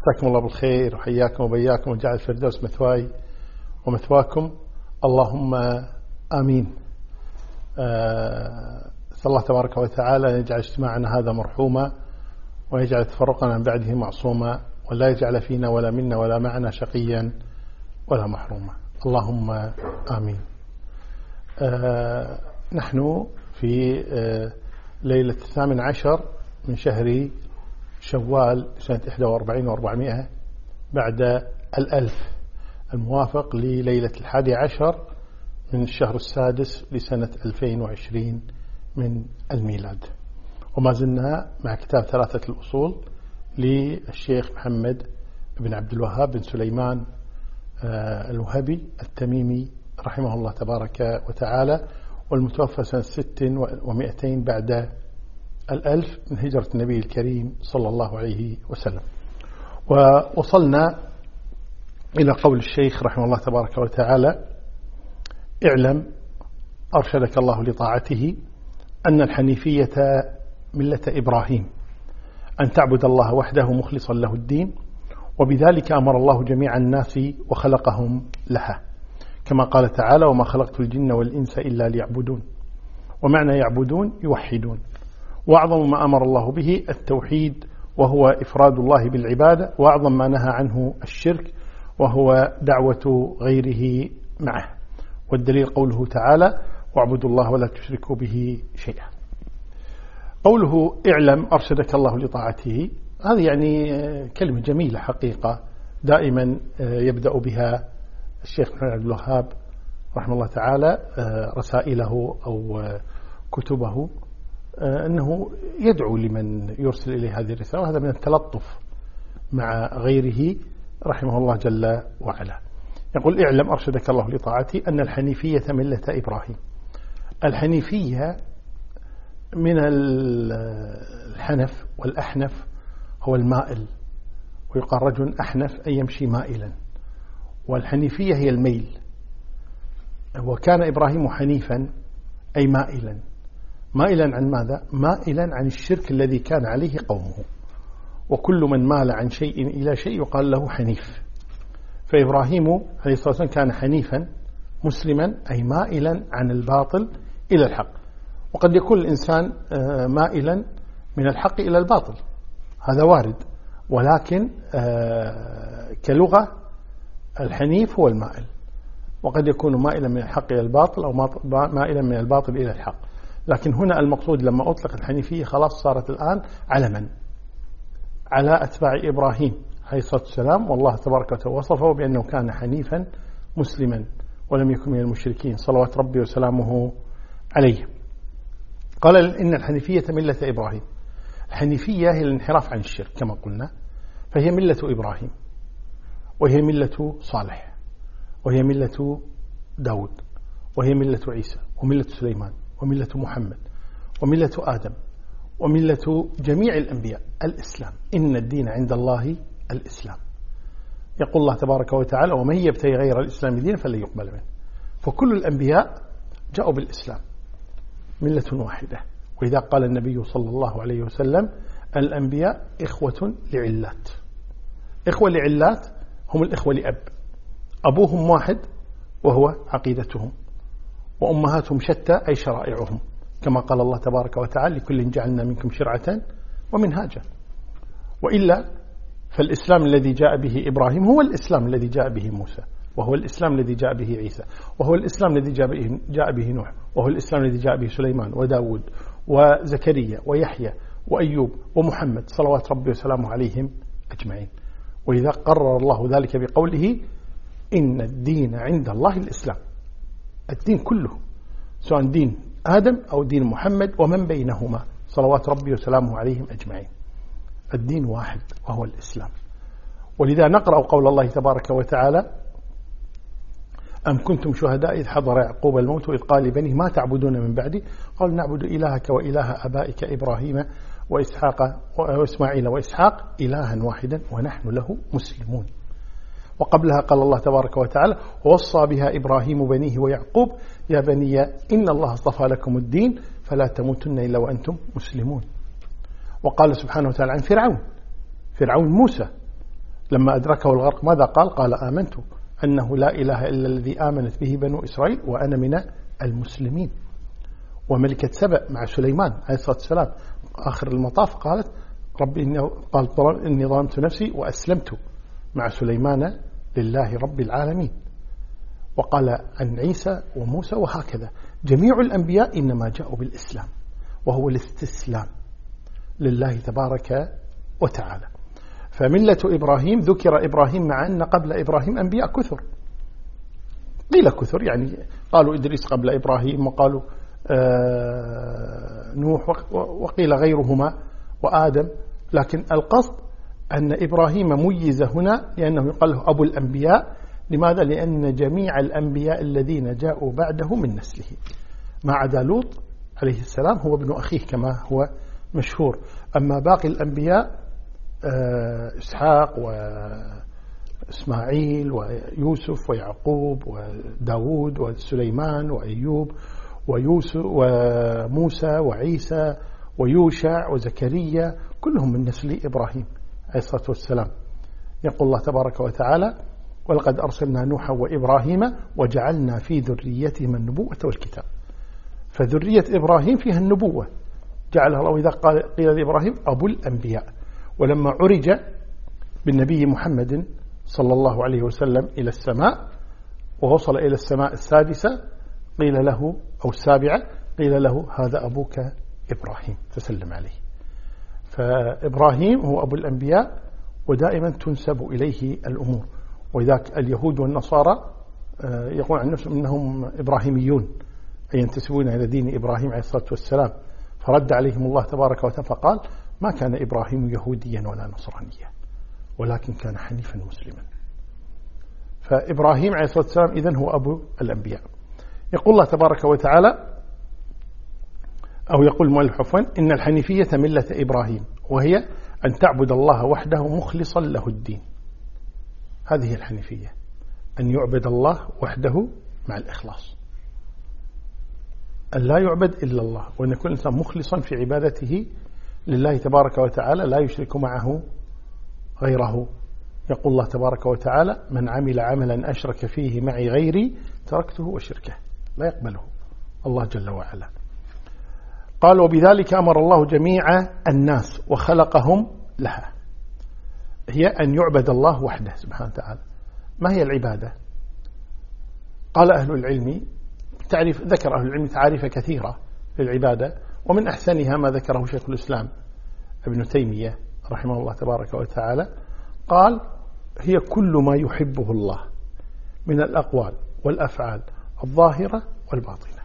مساكم الله بالخير وحياكم وبياكم وجعل الفردوس مثواي ومثواكم. اللهم آمين. أه الله تبارك وتعالى أن يجعل اجتماعنا هذا مرحوما ويجعل تفرقنا من بعده معصوما ولا يجعل فينا ولا منا ولا معنا شقيا ولا محروما. اللهم آمين. أه نحن في أه ليلة الثامن عشر من شهر شوال سنة 41 و400 بعد الألف. الموافق لليلة الحادي عشر من الشهر السادس لسنة 2020 من الميلاد. وما زلنا مع كتاب ثلاثة الأصول للشيخ محمد بن عبد الوهاب بن سليمان الوهبي التميمي رحمه الله تبارك وتعالى والمتوفى سنة ست ومئتين بعد الألف من هجرة النبي الكريم صلى الله عليه وسلم. ووصلنا إلى قول الشيخ رحمه الله تبارك وتعالى اعلم أرشدك الله لطاعته أن الحنيفية ملة إبراهيم أن تعبد الله وحده مخلصا له الدين وبذلك أمر الله جميع الناس وخلقهم لها كما قال تعالى وما خلقت الجن والإنس إلا ليعبدون ومعنى يعبدون يوحدون. وأعظم ما أمر الله به التوحيد وهو إفراد الله بالعبادة وأعظم ما نهى عنه الشرك وهو دعوة غيره معه. والدليل قوله تعالى واعبدوا الله ولا تشركوا به شيئا. قوله اعلم أرشدك الله لطاعته. هذه يعني كلمة جميلة حقيقة دائما يبدأ بها الشيخ محمد عبد الوهاب رحمه الله تعالى رسائله أو كتبه. أنه يدعو لمن يرسل إليه هذه الرسالة وهذا من التلطف مع غيره رحمه الله جل وعلا. يقول اعلم أرشدك الله لطاعتي أن الحنيفية ملة إبراهيم. الحنيفية من الحنف والأحنف هو المائل ويقال رجل أحنف أي يمشي مائلا. والحنيفية هي الميل وكان إبراهيم حنيفا أي مائلا. مائلا عن ماذا؟ مائلا عن الشرك الذي كان عليه قومه. وكل من مال عن شيء إلى شيء يقال له حنيف. فإبراهيم عليه الصلاة والسلام كان حنيفا مسلما أي مائلا عن الباطل إلى الحق. وقد يكون الإنسان مائلا من الحق إلى الباطل. هذا وارد. ولكن كلغة الحنيف هو المائل. وقد يكون مائلا من الحق إلى الباطل أو مائلا من الباطل إلى الحق. لكن هنا المقصود لما أطلق الحنيفية خلاص صارت الآن علما على أتباع إبراهيم عليه الصلاة والسلام والله تبارك وتعالى وصفه بأنه كان حنيفا مسلما ولم يكن من المشركين صلوات ربي وسلامه عليه. قال إن الحنيفية ملة إبراهيم. الحنيفية هي الانحراف عن الشرك كما قلنا فهي ملة إبراهيم وهي ملة صالح وهي ملة داود وهي ملة عيسى وملة سليمان. وملة محمد وملة آدم وملة جميع الأنبياء الإسلام. إن الدين عند الله الإسلام. يقول الله تبارك وتعالى ومن يبتغي غير الإسلام دين فلن يقبل منه. فكل الأنبياء جاءوا بالإسلام ملة واحدة. وإذا قال النبي صلى الله عليه وسلم الأنبياء إخوة لعلات. إخوة لعلات هم الإخوة لأب. أبوهم واحد وهو عقيدتهم. وأمهاتهم شتى أي شرائعهم كما قال الله تبارك وتعالى لكل جعلنا منكم شرعة ومنهاجا. وإلا فالإسلام الذي جاء به إبراهيم هو الإسلام الذي جاء به موسى وهو الإسلام الذي جاء به عيسى وهو الإسلام الذي جاء به, جاء به نوح وهو الإسلام الذي جاء به سليمان وداود وزكريا ويحيى وأيوب ومحمد صلوات ربي وسلامه عليهم أجمعين. وإذا قرر الله ذلك بقوله إن الدين عند الله الإسلام. الدين كله سواء دين آدم أو دين محمد ومن بينهما. صلوات ربي وسلامه عليهم أجمعين. الدين واحد وهو الإسلام. ولذا نقرأ قول الله تبارك وتعالى أم كنتم شهداء إذ حضر يعقوب الموت وإذ قال لبنيه ما تعبدون من بعدي؟ قال نعبد إلهك وإله أبائك إبراهيم وإسحاق وإسماعيل وإسحاق إلها واحدا ونحن له مسلمون. وقبلها قال الله تبارك وتعالى ووصى بها إبراهيم بنيه ويعقوب يا بني إن الله اصطفى لكم الدين فلا تموتن إلا وأنتم مسلمون. وقال سبحانه وتعالى عن فرعون فرعون موسى لما أدركه الغرق ماذا قال؟ قال آمنت أنه لا إله إلا الذي آمنت به بنو إسرائيل وأنا من المسلمين. وملكة سبأ مع سليمان عليه الصلاة والسلام آخر المطاف قالت ربي إني, قال إني ظلمت نفسي وأسلمت مع سليمان لله رب العالمين. وقال عن عيسى وموسى وهكذا. جميع الأنبياء إنما جاءوا بالإسلام وهو الاستسلام لله تبارك وتعالى. فملة إبراهيم ذكر إبراهيم مع أن قبل إبراهيم أنبياء كثر. قيل كثر يعني قالوا إدريس قبل إبراهيم وقالوا آه نوح وقيل غيرهما وآدم. لكن القصد أن إبراهيم ميز هنا لأنه يقال له أبو الأنبياء. لماذا؟ لأن جميع الأنبياء الذين جاءوا بعده من نسله. ما عدا لوط عليه السلام هو ابن أخيه كما هو مشهور. أما باقي الأنبياء آه، إسحاق وإسماعيل ويوسف ويعقوب وداود وسليمان وأيوب ويوسف وموسى وعيسى ويوشع وزكريا كلهم من نسل إبراهيم. عليه الصلاة والسلام. يقول الله تبارك وتعالى ولقد أرسلنا نوحا وإبراهيم وجعلنا في ذريتهما النبوة والكتاب. فذرية إبراهيم فيها النبوة. جعلها الله. إذا قيل لإبراهيم أبو الأنبياء. ولما عرج بالنبي محمد صلى الله عليه وسلم إلى السماء ووصل إلى السماء السادسة قيل له أو السابعة قيل له هذا أبوك إبراهيم. فسلم عليه. فإبراهيم هو أبو الأنبياء ودائما تنسب إليه الأمور. وإذاك اليهود والنصارى آه، يقول عن نفسهم أنهم إبراهيميون أي ينتسبون إلى دين إبراهيم عليه الصلاة والسلام. فرد عليهم الله تبارك وتعالى فقال ما كان إبراهيم يهوديا ولا نصرانيا ولكن كان حنيفا مسلما. فإبراهيم عليه الصلاة والسلام إذن هو أبو الأنبياء. يقول الله تبارك وتعالى أو يقول المؤلف عفوا إن الحنيفية ملة إبراهيم وهي أن تعبد الله وحده مخلصا له الدين. هذه الحنيفية أن يعبد الله وحده مع الإخلاص. أن لا يعبد إلا الله وأن يكون الإنسان مخلصا في عبادته لله تبارك وتعالى لا يشرك معه غيره. يقول الله تبارك وتعالى من عمل عملا أشرك فيه معي غيري تركته وشركه. لا يقبله. الله جل وعلا. قال وبذلك أمر الله جميع الناس وخلقهم لها. هي أن يعبد الله وحده سبحانه وتعالى. ما هي العبادة؟ قال أهل العلم تعرف ذكر أهل العلم تعاريف كثيرة للعبادة ومن أحسنها ما ذكره شيخ الإسلام ابن تيمية رحمه الله تبارك وتعالى. قال هي كل ما يحبه الله من الأقوال والأفعال الظاهرة والباطنة.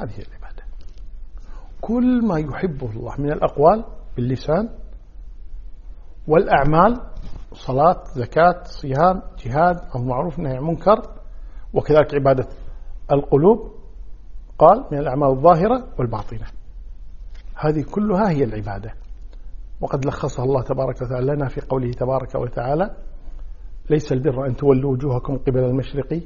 هذه هي العبادة. كل ما يحبه الله من الأقوال باللسان والأعمال صلاة زكاة صيام جهاد أو معروف نهي منكر وكذلك عبادة القلوب قال من الأعمال الظاهرة والباطنة. هذه كلها هي العبادة. وقد لخصها الله تبارك وتعالى لنا في قوله تبارك وتعالى ليس البر أن تولوا وجوهكم قبل المشرق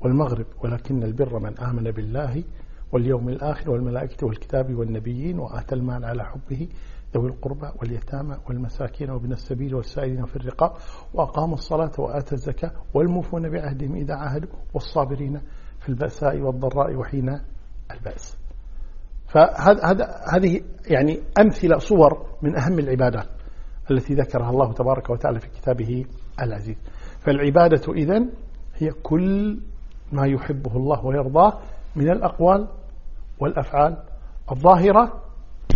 والمغرب ولكن البر من آمن بالله واليوم الآخر والملائكة والكتاب والنبيين وآتى المال على حبه ذوي القربى واليتامى والمساكين وابن السبيل والسائلين في الرقاب وأقام الصلاة وآتى الزكاة والموفون بعهدهم إذا عاهدوا والصابرين في البأساء والضراء وحين البأس. فهذه يعني أمثلة صور من أهم العبادات التي ذكرها الله تبارك وتعالى في كتابه العزيز. فالعبادة إذن هي كل ما يحبه الله ويرضاه من الأقوال والأفعال الظاهرة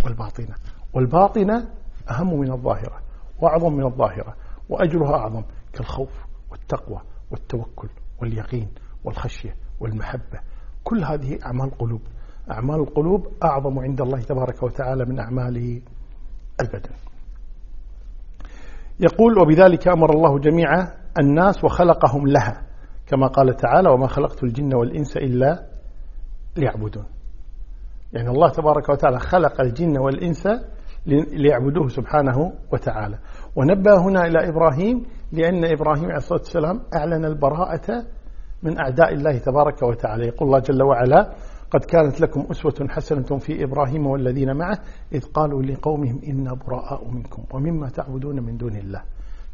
والباطنة. والباطنة أهم من الظاهرة وأعظم من الظاهرة وأجرها أعظم كالخوف والتقوى والتوكل واليقين والخشية والمحبة. كل هذه أعمال قلوب أعمال القلوب أعظم عند الله تبارك وتعالى من أعمال البدن يقول وبذلك أمر الله جميع الناس وخلقهم لها كما قال تعالى وما خلقت الجن والإنس إلا ليعبدون. يعني الله تبارك وتعالى خلق الجن والإنس ليعبدوه سبحانه وتعالى. ونبه هنا إلى إبراهيم لأن إبراهيم عليه الصلاة والسلام أعلن البراءة من أعداء الله تبارك وتعالى. يقول الله جل وعلا قد كانت لكم أسوة حسنة في إبراهيم والذين معه إذ قالوا لقومهم إنا براء منكم ومما تعبدون من دون الله.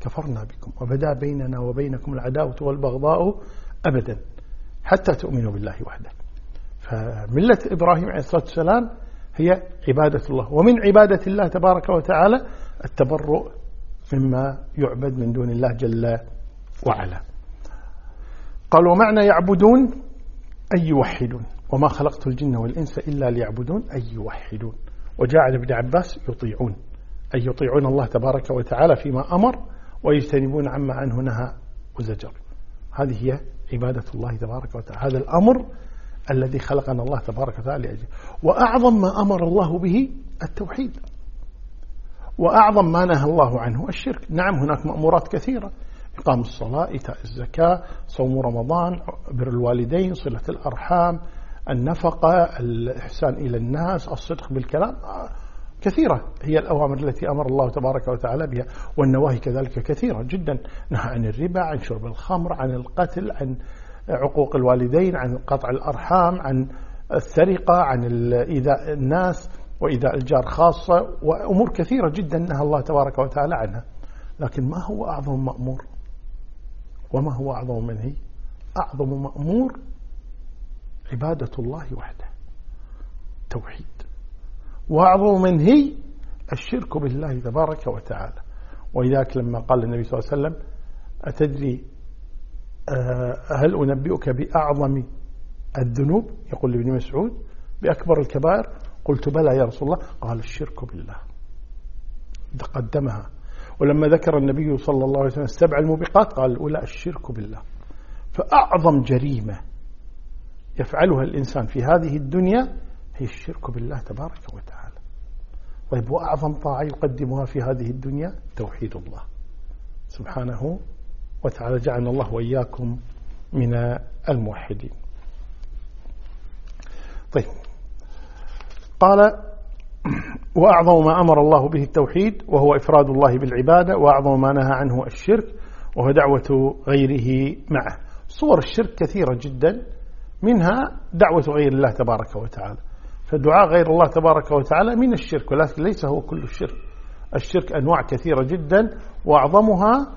كفرنا بكم وبدا بيننا وبينكم العداوة والبغضاء أبدا حتى تؤمنوا بالله وحده. فملة إبراهيم عليه الصلاة والسلام هي عبادة الله. ومن عبادة الله تبارك وتعالى التبرؤ مما يعبد من دون الله جل وعلا. قال ومعنى يعبدون؟ أي يوحدون. وما خلقت الجن والإنس إلا ليعبدون. أي يوحدون. وجاء عن ابن عباس يطيعون. أي يطيعون الله تبارك وتعالى فيما أمر ويجتنبون عما عنه نهى وزجر. هذه هي عبادة الله تبارك وتعالى. هذا الأمر الذي خلقنا الله تبارك وتعالى لأجله وأعظم ما أمر الله به التوحيد. وأعظم ما نهى الله عنه الشرك. نعم هناك مأمورات كثيرة. إقام الصلاة إيتاء الزكاة صوم رمضان بر الوالدين صلة الأرحام النفقة الإحسان إلى الناس الصدق بالكلام. كثيرة هي الأوامر التي أمر الله تبارك وتعالى بها. والنواهي كذلك كثيرة جدا. نهى عن الربا عن شرب الخمر عن القتل عن عقوق الوالدين عن قطع الأرحام عن السرقة عن إيذاء الناس وإيذاء الجار خاصة وأمور كثيرة جدا نهى الله تبارك وتعالى عنها. لكن ما هو أعظم مأمور؟ وما هو أعظم منه أعظم مأمور عبادة الله وحده توحيد. وأعظم منه الشرك بالله تبارك وتعالى. ولذلك لما قال النبي صلى الله عليه وسلم أتدري هل أنبئك بأعظم الذنوب؟ يقول لابن مسعود. بأكبر الكبائر؟ قلت بلى يا رسول الله. قال الشرك بالله. قدمها ولما ذكر النبي صلى الله عليه وسلم السبع الموبقات قال الأولى الشرك بالله. فأعظم جريمة يفعلها الإنسان في هذه الدنيا هي الشرك بالله تبارك وتعالى. طيب وأعظم طاعة يقدمها في هذه الدنيا؟ توحيد الله. سبحانه وتعالى جعلنا الله وإياكم من الموحدين. طيب. قال وأعظم ما أمر الله به التوحيد وهو إفراد الله بالعبادة وأعظم ما نهى عنه الشرك وهو دعوة غيره معه. صور الشرك كثيرة جدا منها دعوة غير الله تبارك وتعالى. فدعاء غير الله تبارك وتعالى من الشرك ولكن ليس هو كل الشرك. الشرك أنواع كثيرة جدا وأعظمها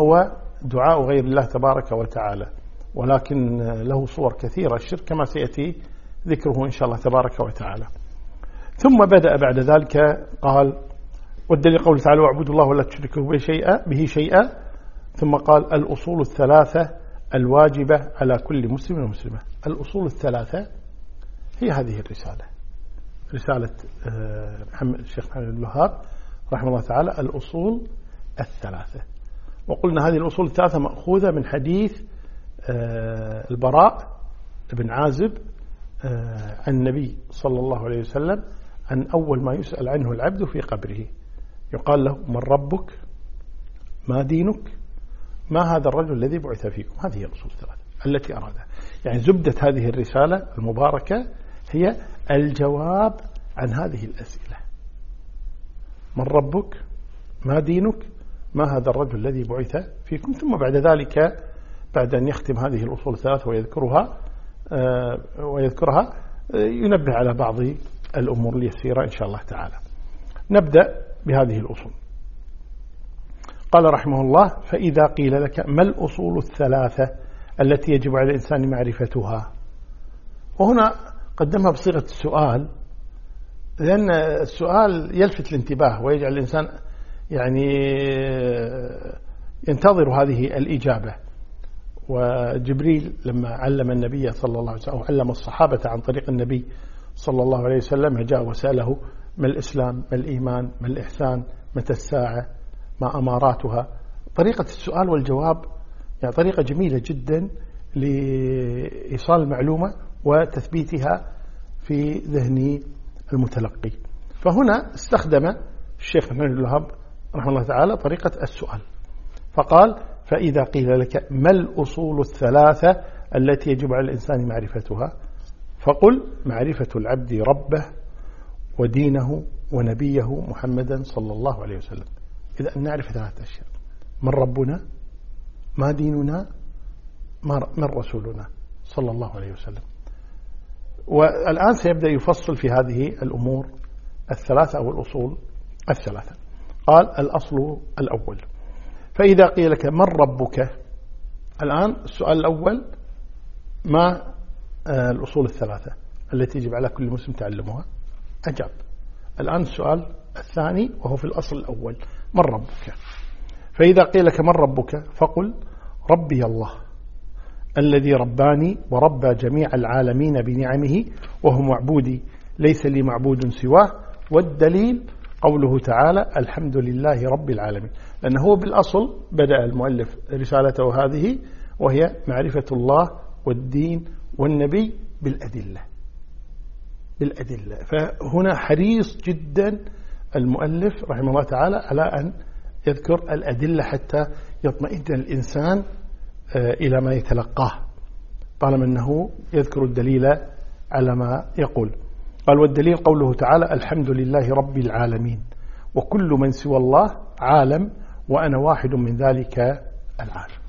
هو دعاء غير الله تبارك وتعالى. ولكن له صور كثيرة. الشرك كما سيأتي ذكره إن شاء الله تبارك وتعالى. ثم بدأ بعد ذلك قال والدليل قوله تعالى واعبدوا الله ولا تشركوا به شيئا, به شيئا. ثم قال الأصول الثلاثة الواجبة على كل مسلم ومسلمة. الأصول الثلاثة هي هذه الرسالة. رسالة آه، محمد الشيخ محمد الوهاب رحمه الله تعالى. الأصول الثلاثة. وقلنا هذه الأصول الثلاثة مأخوذة من حديث آه، البراء بن عازب آه، عن النبي صلى الله عليه وسلم عن أول ما يسأل عنه العبد في قبره. يقال له من ربك؟ ما دينك؟ ما هذا الرجل الذي بعث فيكم؟ هذه هي الأصول الثلاثة التي أرادها. يعني زبدة هذه الرسالة المباركة هي الجواب عن هذه الأسئلة. من ربك؟ ما دينك؟ ما هذا الرجل الذي بعث فيكم؟ ثم بعد ذلك بعد أن يختم هذه الأصول الثلاثة ويذكرها آه، ويذكرها آه، ينبه على بعض الأمور اليسيرة إن شاء الله تعالى. نبدأ بهذه الأصول. قال رحمه الله فإذا قيل لك ما الأصول الثلاثة التي يجب على الإنسان معرفتها؟ وهنا قدمها بصيغة السؤال لأن السؤال يلفت الانتباه ويجعل الإنسان يعني ينتظر هذه الإجابة. وجبريل لما علم النبي صلى الله عليه وسلم أو علم الصحابة عن طريق النبي صلى الله عليه وسلم جاء وسأله ما الإسلام ما الإيمان ما الإحسان متى الساعة ما أماراتها. طريقة السؤال والجواب يعني طريقة جميلة جدا لإيصال المعلومة وتثبيتها في ذهن المتلقي. فهنا استخدم الشيخ محمد الوهاب رحمه الله تعالى طريقة السؤال. فقال فإذا قيل لك ما الأصول الثلاثة التي يجب على الإنسان معرفتها؟ فقل معرفة العبد ربه ودينه ونبيه محمدا صلى الله عليه وسلم. إذا نعرف ثلاثة أشياء. من ربنا؟ ما ديننا؟ من رسولنا صلى الله عليه وسلم. والآن سيبدأ يفصل في هذه الأمور الثلاثة أو الأصول الثلاثة. قال الأصل الأول. فإذا قيل لك من ربك؟ الآن السؤال الأول ما آه، الأصول الثلاثة التي يجب على كل مسلم تعلمها؟ أجاب. الآن السؤال الثاني وهو في الأصل الأول من ربك؟ فإذا قيل لك من ربك فقل ربي الله الذي رباني وربى جميع العالمين بنعمه وهو معبودي ليس لي معبود سواه والدليل قوله تعالى الحمد لله رب العالمين. لأنه هو بالأصل بدأ المؤلف رسالته هذه وهي معرفة الله والدين والنبي بالأدلة. بالأدلة. فهنا حريص جدا المؤلف رحمه الله تعالى على أن يذكر الأدلة حتى يطمئن الإنسان آه، إلى ما يتلقاه طالما أنه يذكر الدليل على ما يقول. قال والدليل قوله تعالى الحمد لله رب العالمين وكل من سوى الله عالم وأنا واحد من ذلك العالم.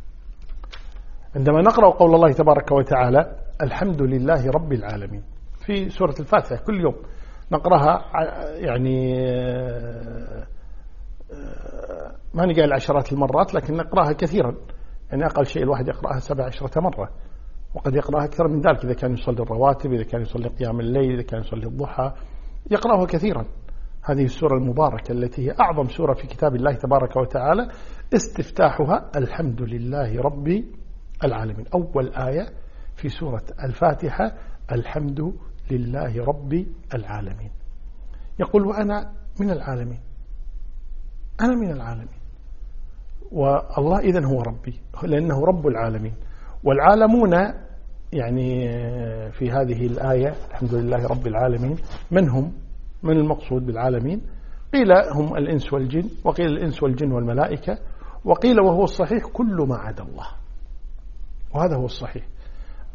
عندما نقرأ قول الله تبارك وتعالى الحمد لله رب العالمين في سورة الفاتحة كل يوم نقرأها يعني ما نقال عشرات المرات لكن نقرأها كثيرا. يعني أقل شيء الواحد يقرأها سبع عشرة مرة. وقد يقرأها أكثر من ذلك إذا كان يصلي الرواتب إذا كان يصلي قيام الليل إذا كان يصلي الضحى يقرأها كثيرا. هذه السورة المباركة التي هي أعظم سورة في كتاب الله تبارك وتعالى استفتاحها الحمد لله رب العالمين. أول آية في سورة الفاتحة الحمد لله رب العالمين. يقول وأنا من العالمين. أنا من العالمين. والله إذن هو ربي لأنه رب العالمين. والعالمون يعني في هذه الآية الحمد لله رب العالمين من هم؟ من المقصود بالعالمين؟ قيل هم الإنس والجن وقيل الإنس والجن والملائكة وقيل وهو الصحيح كل ما عدا الله. وهذا هو الصحيح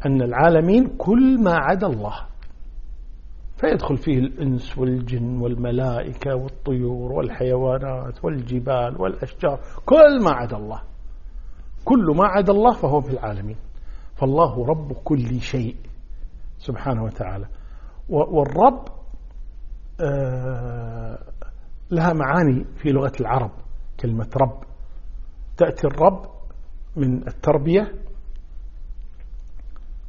أن العالمين كل ما عدا الله. فيدخل فيه الإنس والجن والملائكة والطيور والحيوانات والجبال والأشجار كل ما عدا الله. كل ما عدا الله فهو في العالمين. فالله رب كل شيء سبحانه وتعالى. والرب آه، لها معاني في لغة العرب كلمة رب. تأتي الرب من التربية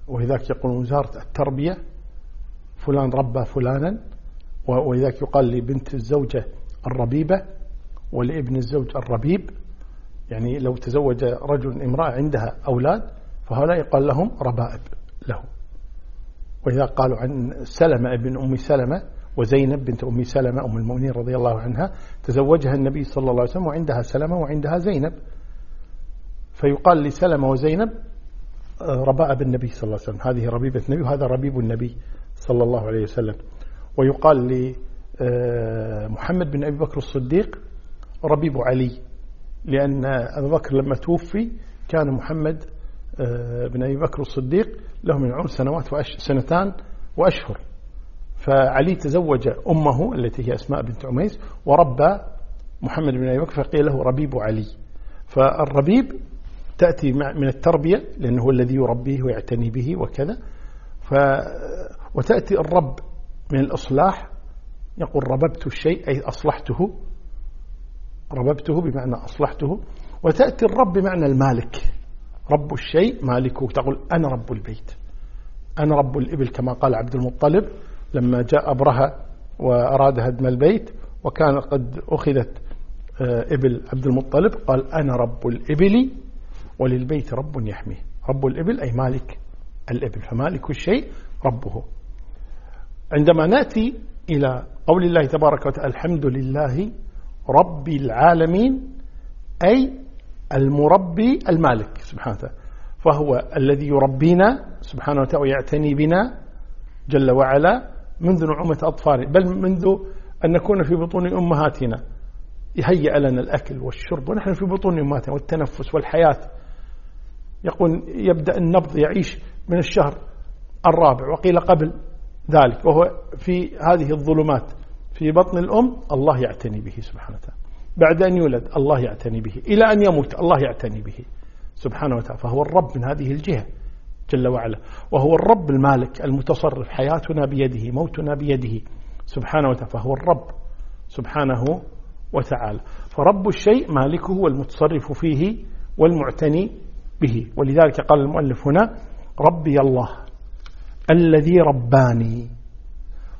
ولذلك يقولون وزارة التربية فلان ربى فلانا ولذلك يقال لبنت الزوجة الربيبة ولابن الزوج الربيب. يعني لو تزوج رجل امرأة عندها أولاد فهؤلاء يقال لهم ربائب له وإذا قالوا عن سلمة ابن أم سلمة وزينب بنت أم سلمة أم المؤمنين رضي الله عنها تزوجها النبي صلى الله عليه وسلم وعندها سلمة وعندها زينب. فيقال لسلمة وزينب ربائب النبي صلى الله عليه وسلم. هذه ربيبة النبي وهذا ربيب النبي صلى الله عليه وسلم. ويقال لمحمد بن أبي بكر الصديق ربيب علي. لأن أبو بكر لما توفي كان محمد آه، بن أبي بكر الصديق له من عمر سنوات وأش سنتان وأشهر. فعلي تزوج أمه التي هي أسماء بنت عميس وربى محمد بن أبي بكر فقيل له ربيب علي. فالربيب تأتي من التربية لأنه هو الذي يربيه ويعتني به وكذا. ف وتأتي الرب من الإصلاح يقول رببت الشيء أي أصلحته. رببته بمعنى أصلحته وتأتي الرب بمعنى المالك. رب الشيء مالكه تقول أنا رب البيت. أنا رب الإبل كما قال عبد المطلب لما جاء أبرهة وأراد هدم البيت وكان قد أخذت آه، إبل عبد المطلب قال أنا رب الإبل وللبيت رب يحميه. رب الإبل أي مالك الإبل. فمالك الشيء ربه. عندما نأتي إلى قول الله تبارك وتعالى الحمد لله رب العالمين أي المربي المالك سبحانه وتعالى. فهو الذي يربينا سبحانه وتعالى ويعتني بنا جل وعلا منذ نعومة أطفالنا. بل منذ أن نكون في بطون أمهاتنا. يهيئ لنا الأكل والشرب ونحن في بطون أمهاتنا والتنفس والحياة. يقول يبدأ النبض يعيش من الشهر الرابع وقيل قبل ذلك وهو في هذه الظلمات. في بطن الأم الله يعتني به سبحانه وتعالى. بعد أن يولد الله يعتني به. إلى أن يموت الله يعتني به سبحانه وتعالى. فهو الرب من هذه الجهة جل وعلا. وهو الرب المالك المتصرف حياتنا بيده موتنا بيده سبحانه وتعالى. فهو الرب سبحانه وتعالى. فرب الشيء مالكه والمتصرف فيه والمعتني به. ولذلك قال المؤلف هنا ربي الله الذي رباني.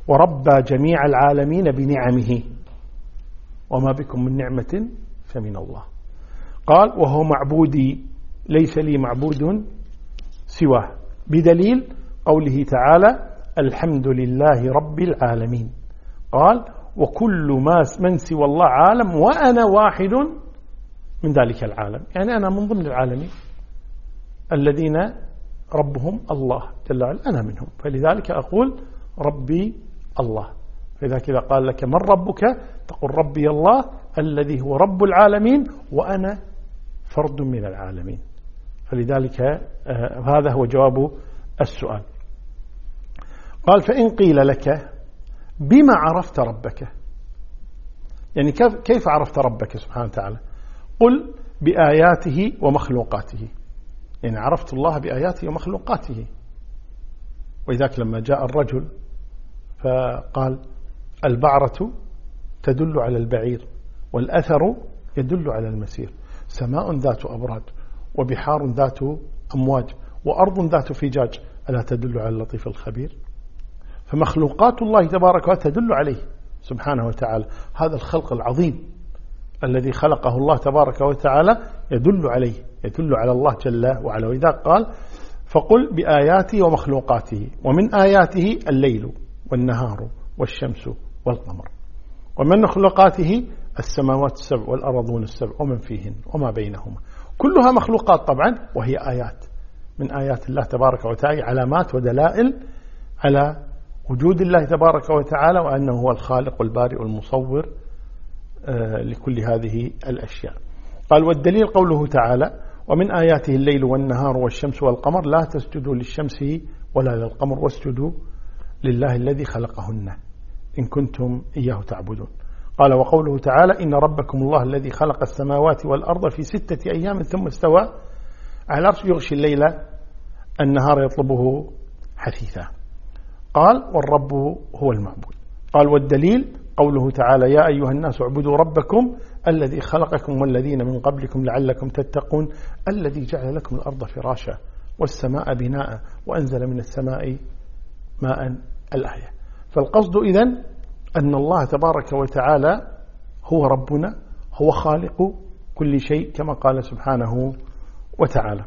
وربى جميع العالمين بنعمه. وما بكم من نعمة فمن الله. قال وهو معبودي ليس لي معبود سواه. بدليل قوله تعالى الحمد لله رب العالمين. قال وكل ما من سوى الله عالم وأنا واحد من ذلك العالم. يعني أنا من ضمن العالمين. الذين ربهم الله جل وعلا أنا منهم. فلذلك أقول ربي الله. فإذا كذا قال لك من ربك تقول ربي الله الذي هو رب العالمين وأنا فرد من العالمين. فلذلك آه، هذا هو جواب السؤال. قال فإن قيل لك بما عرفت ربك. يعني كيف عرفت ربك سبحانه وتعالى؟ قل بآياته ومخلوقاته. يعني عرفت الله بآياته ومخلوقاته. وإذاك لما جاء الرجل فقال البعرة تدل على البعير والأثر يدل على المسير. سماء ذات أبراج وبحار ذات أمواج وأرض ذات فجاج ألا تدل على اللطيف الخبير؟ فمخلوقات الله تبارك وتعالى تدل عليه سبحانه وتعالى. هذا الخلق العظيم الذي خلقه الله تبارك وتعالى يدل عليه يدل على الله جل وعلا. وإذا قال فقل بآياته ومخلوقاته ومن آياته الليل. والنهار والشمس والقمر. ومن مخلوقاته السماوات السبع والأرضون السبع ومن فيهن وما بينهما. كلها مخلوقات طبعا وهي آيات. من آيات الله تبارك وتعالى علامات ودلائل على وجود الله تبارك وتعالى وأنه هو الخالق والبارئ والمصور آه، لكل هذه الأشياء. قال والدليل قوله تعالى ومن آياته الليل والنهار والشمس والقمر لا تسجدوا للشمس ولا للقمر واسجدوا لله الذي خلقهن. إن كنتم إياه تعبدون. قال وقوله تعالى إن ربكم الله الذي خلق السماوات والأرض في ستة أيام ثم استوى على العرش يغشي الليل النهار يطلبه حثيثا. قال والرب هو المعبود. قال والدليل قوله تعالى يا أيها الناس اعبدوا ربكم الذي خلقكم والذين من قبلكم لعلكم تتقون الذي جعل لكم الأرض فراشا والسماء بناء وأنزل من السماء ماء الآية. فالقصد إذن أن الله تبارك وتعالى هو ربنا هو خالق كل شيء كما قال سبحانه وتعالى.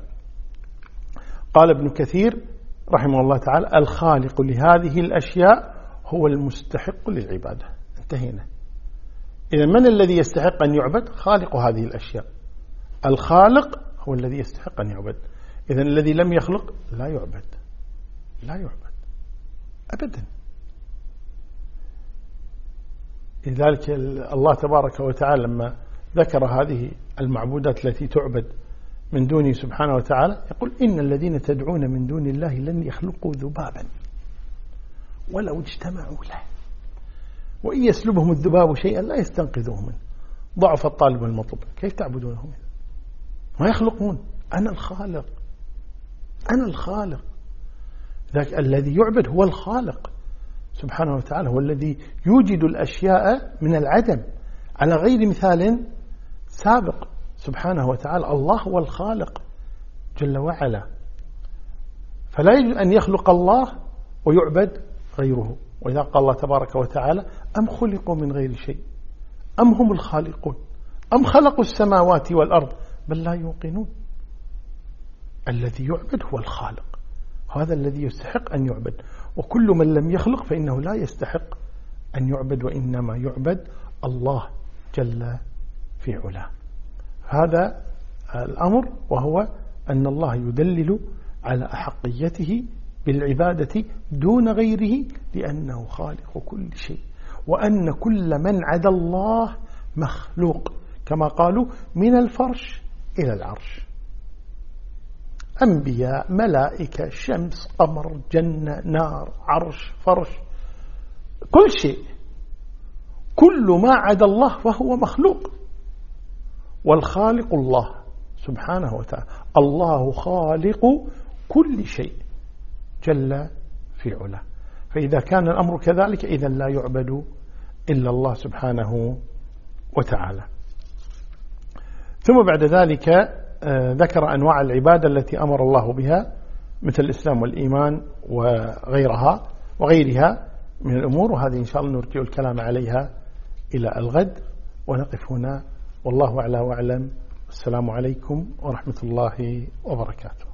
قال ابن كثير رحمه الله تعالى الخالق لهذه الأشياء هو المستحق للعبادة. انتهينا. إذا من الذي يستحق أن يعبد؟ خالق هذه الأشياء. الخالق هو الذي يستحق أن يعبد. إذا الذي لم يخلق لا يعبد. لا يعبد. أبدا. لذلك الله تبارك وتعالى لما ذكر هذه المعبودات التي تعبد من دونه سبحانه وتعالى يقول إن الذين تدعون من دون الله لن يخلقوا ذبابا ولو اجتمعوا له. وإن يسلبهم الذباب شيئا لا يستنقذوه منه. ضعف الطالب والمطلوب كيف تعبدونه؟ ما يخلقون. أنا الخالق. أنا الخالق. ذاك الذي يعبد هو الخالق. سبحانه وتعالى هو الذي يوجد الأشياء من العدم. على غير مثال سابق سبحانه وتعالى الله هو الخالق جل وعلا. فلا يجب أن يخلق الله ويعبد غيره. وإذا قال الله تبارك وتعالى أم خلقوا من غير شيء؟ أم هم الخالقون؟ أم خلقوا السماوات والأرض؟ بل لا يوقنون. الذي يعبد هو الخالق. هذا الذي يستحق أن يعبد. وكل من لم يخلق فإنه لا يستحق أن يعبد وإنما يعبد الله جل في علاه. هذا الأمر وهو أن الله يدلل على أحقيته بالعبادة دون غيره لأنه خالق كل شيء. وأن كل من عدا الله مخلوق كما قالوا من الفرش إلى العرش. أنبياء ملائكة شمس قمر جنة نار عرش فرش. كل شيء. كل ما عدا الله فهو مخلوق. والخالق الله سبحانه وتعالى. الله خالق كل شيء جل في علاه. فإذا كان الأمر كذلك إذا لا يعبد إلا الله سبحانه وتعالى. ثم بعد ذلك ذكر أنواع العبادة التي أمر الله بها مثل الإسلام والإيمان وغيرها وغيرها من الأمور وهذه إن شاء الله نرجع الكلام عليها إلى الغد ونقف هنا. والله أعلى وأعلم. السلام عليكم ورحمة الله وبركاته.